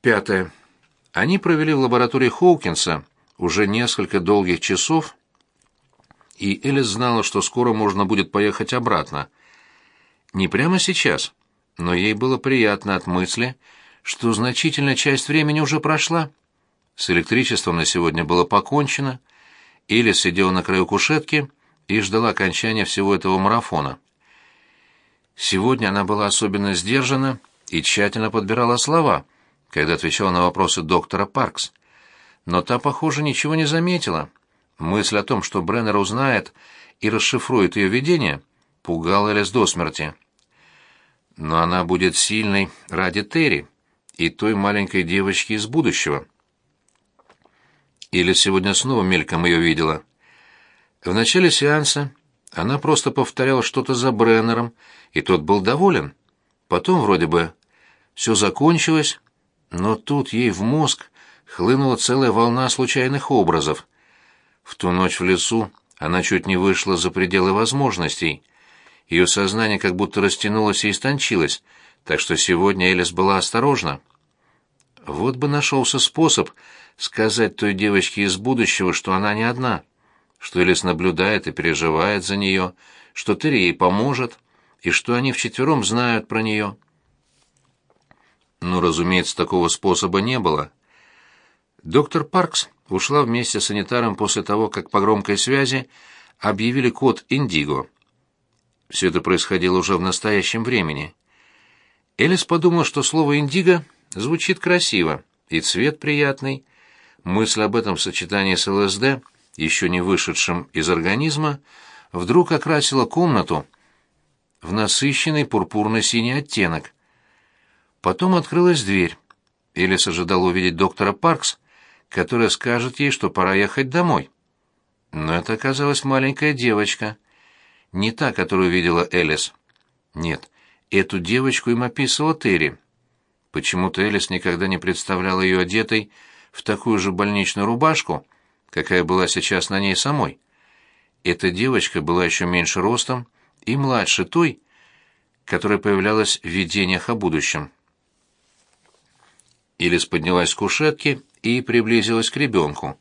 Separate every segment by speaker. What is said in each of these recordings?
Speaker 1: Пятое. Они провели в лаборатории Хоукинса уже несколько долгих часов, и Элис знала, что скоро можно будет поехать обратно. Не прямо сейчас, но ей было приятно от мысли, что значительная часть времени уже прошла. С электричеством на сегодня было покончено. Элис сидела на краю кушетки и ждала окончания всего этого марафона. Сегодня она была особенно сдержана и тщательно подбирала слова, когда отвечала на вопросы доктора Паркс. Но та, похоже, ничего не заметила. Мысль о том, что Бреннер узнает и расшифрует ее видение, пугала Элис до смерти. Но она будет сильной ради Терри и той маленькой девочки из будущего. Или сегодня снова мельком ее видела. В начале сеанса она просто повторяла что-то за Бреннером, и тот был доволен. Потом вроде бы все закончилось, но тут ей в мозг хлынула целая волна случайных образов. В ту ночь в лесу она чуть не вышла за пределы возможностей. Ее сознание как будто растянулось и истончилось, так что сегодня Элис была осторожна. Вот бы нашелся способ сказать той девочке из будущего, что она не одна, что Элис наблюдает и переживает за нее, что Терри ей поможет, и что они вчетвером знают про нее. Но, разумеется, такого способа не было. Доктор Паркс ушла вместе с санитаром после того, как по громкой связи объявили код «Индиго». Все это происходило уже в настоящем времени. Элис подумала, что слово «индиго» звучит красиво, и цвет приятный. Мысль об этом в сочетании с ЛСД, еще не вышедшим из организма, вдруг окрасила комнату в насыщенный пурпурно-синий оттенок. Потом открылась дверь. Элис ожидала увидеть доктора Паркс, которая скажет ей, что пора ехать домой. Но это оказалась маленькая девочка. Не та, которую видела Элис. Нет, эту девочку им описывала Терри. Почему-то Элис никогда не представляла ее одетой в такую же больничную рубашку, какая была сейчас на ней самой. Эта девочка была еще меньше ростом и младше той, которая появлялась в видениях о будущем. Элис поднялась с кушетки и приблизилась к ребенку.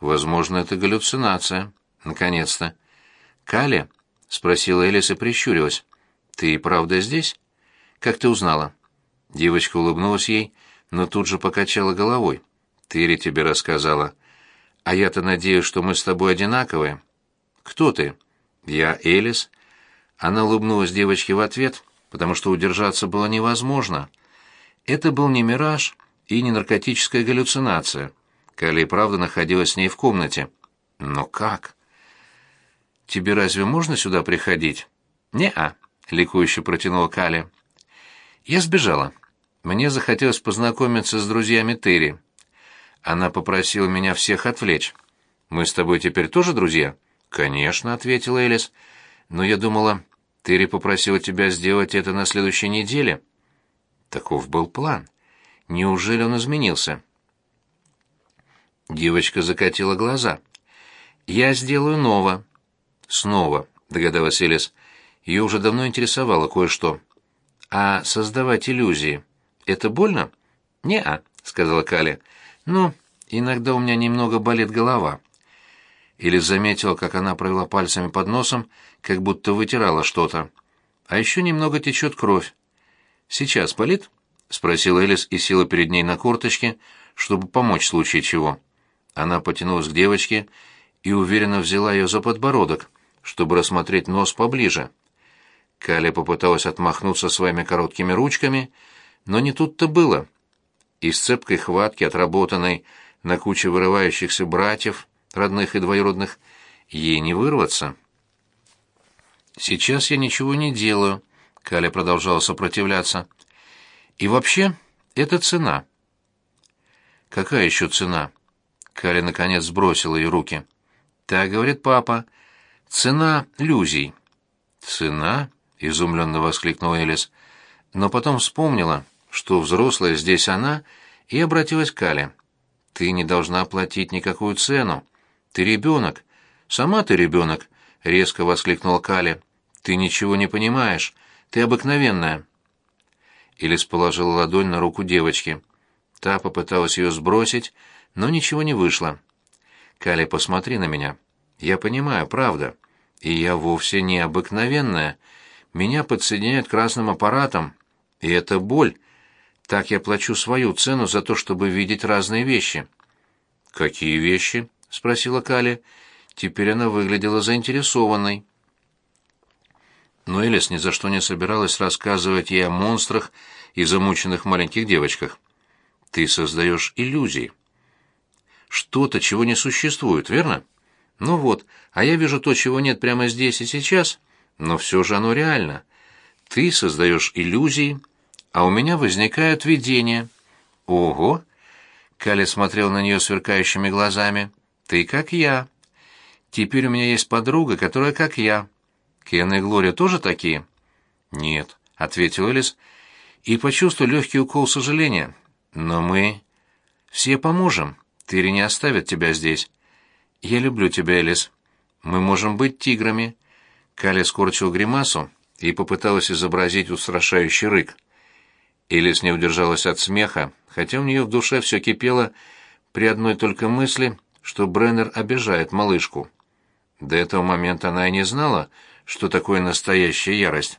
Speaker 1: Возможно, это галлюцинация. Наконец-то. «Кали?» — спросила Элис и прищурилась. «Ты правда здесь? Как ты узнала?» Девочка улыбнулась ей, но тут же покачала головой. «Тыри тебе рассказала. А я-то надеюсь, что мы с тобой одинаковые». «Кто ты?» «Я Элис». Она улыбнулась девочке в ответ, потому что удержаться было невозможно. Это был не мираж и не наркотическая галлюцинация. Калли правда находилась с ней в комнате. Но как? «Тебе разве можно сюда приходить?» «Не-а», — ликующе протянула Калли. «Я сбежала. Мне захотелось познакомиться с друзьями Терри. Она попросила меня всех отвлечь. Мы с тобой теперь тоже друзья?» «Конечно», — ответила Элис. «Но я думала, Терри попросила тебя сделать это на следующей неделе». Таков был план. Неужели он изменился? Девочка закатила глаза. «Я сделаю ново». «Снова», — догадалась Элис. Ее уже давно интересовало кое-что. «А создавать иллюзии — это больно?» «Не-а», — сказала Кали. «Ну, иногда у меня немного болит голова». Элис заметила, как она провела пальцами под носом, как будто вытирала что-то. «А еще немного течет кровь. «Сейчас болит?» — спросил Элис и села перед ней на корточке, чтобы помочь в случае чего. Она потянулась к девочке и уверенно взяла ее за подбородок, чтобы рассмотреть нос поближе. Каля попыталась отмахнуться своими короткими ручками, но не тут-то было. Из цепкой хватки, отработанной на куче вырывающихся братьев, родных и двоюродных, ей не вырваться. «Сейчас я ничего не делаю», Каля продолжала сопротивляться. «И вообще, это цена». «Какая еще цена?» Каля наконец сбросила ее руки. «Так, — говорит папа, — цена люзий». «Цена?» — изумленно воскликнула Элис. Но потом вспомнила, что взрослая здесь она, и обратилась к Кале. «Ты не должна платить никакую цену. Ты ребенок. Сама ты ребенок», — резко воскликнула Кале. «Ты ничего не понимаешь. Ты обыкновенная». Элис положила ладонь на руку девочки. Та попыталась ее сбросить, но ничего не вышло. «Кали, посмотри на меня. Я понимаю, правда. И я вовсе не обыкновенная. Меня подсоединяют к разным аппаратам. И это боль. Так я плачу свою цену за то, чтобы видеть разные вещи». «Какие вещи?» — спросила Кали. Теперь она выглядела заинтересованной. Но Элис ни за что не собиралась рассказывать ей о монстрах и замученных маленьких девочках. «Ты создаешь иллюзии» что-то, чего не существует, верно? Ну вот, а я вижу то, чего нет прямо здесь и сейчас, но все же оно реально. Ты создаешь иллюзии, а у меня возникают видения. Ого! Кали смотрел на нее сверкающими глазами. Ты как я. Теперь у меня есть подруга, которая как я. Кен и Глория тоже такие? Нет, ответил Элис и почувствовал легкий укол сожаления. Но мы все поможем. Тыри не оставит тебя здесь. Я люблю тебя, Элис. Мы можем быть тиграми. Кали скорчил гримасу и попыталась изобразить устрашающий рык. Элис не удержалась от смеха, хотя у нее в душе все кипело при одной только мысли, что Бреннер обижает малышку. До этого момента она и не знала, что такое настоящая ярость.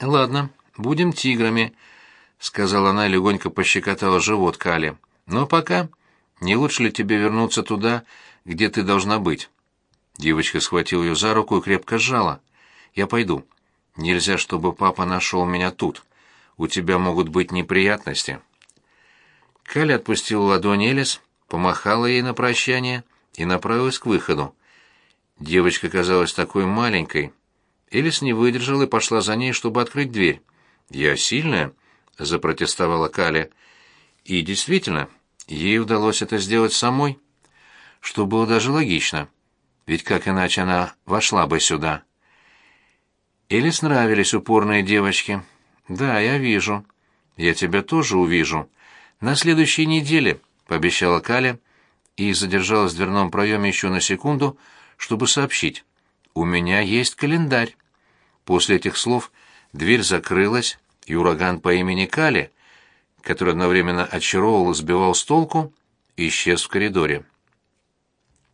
Speaker 1: «Ладно, будем тиграми», — сказала она и легонько пощекотала живот Кали. Но пока не лучше ли тебе вернуться туда, где ты должна быть? Девочка схватила ее за руку и крепко сжала. Я пойду. Нельзя, чтобы папа нашел меня тут. У тебя могут быть неприятности. Кали отпустила ладонь Элис, помахала ей на прощание и направилась к выходу. Девочка казалась такой маленькой. Элис не выдержала и пошла за ней, чтобы открыть дверь. «Я сильная?» — запротестовала Кали. И действительно, ей удалось это сделать самой, что было даже логично, ведь как иначе она вошла бы сюда. Элис нравились упорные девочки. «Да, я вижу. Я тебя тоже увижу. На следующей неделе», — пообещала Каля и задержалась в дверном проеме еще на секунду, чтобы сообщить. «У меня есть календарь». После этих слов дверь закрылась, и ураган по имени Кали который одновременно очаровывал и сбивал с толку, исчез в коридоре.